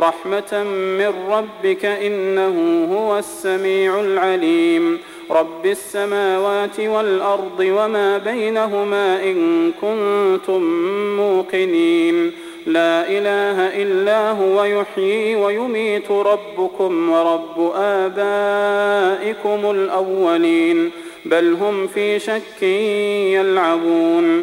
رحمة من ربك إنه هو السميع العليم. رب السماوات والأرض وما بينهما إن كنتم موقنين. لا إله إلا هو يحيي ويميت ربكم ورب آبائكم الأولين. بل هم في شك يلعبون.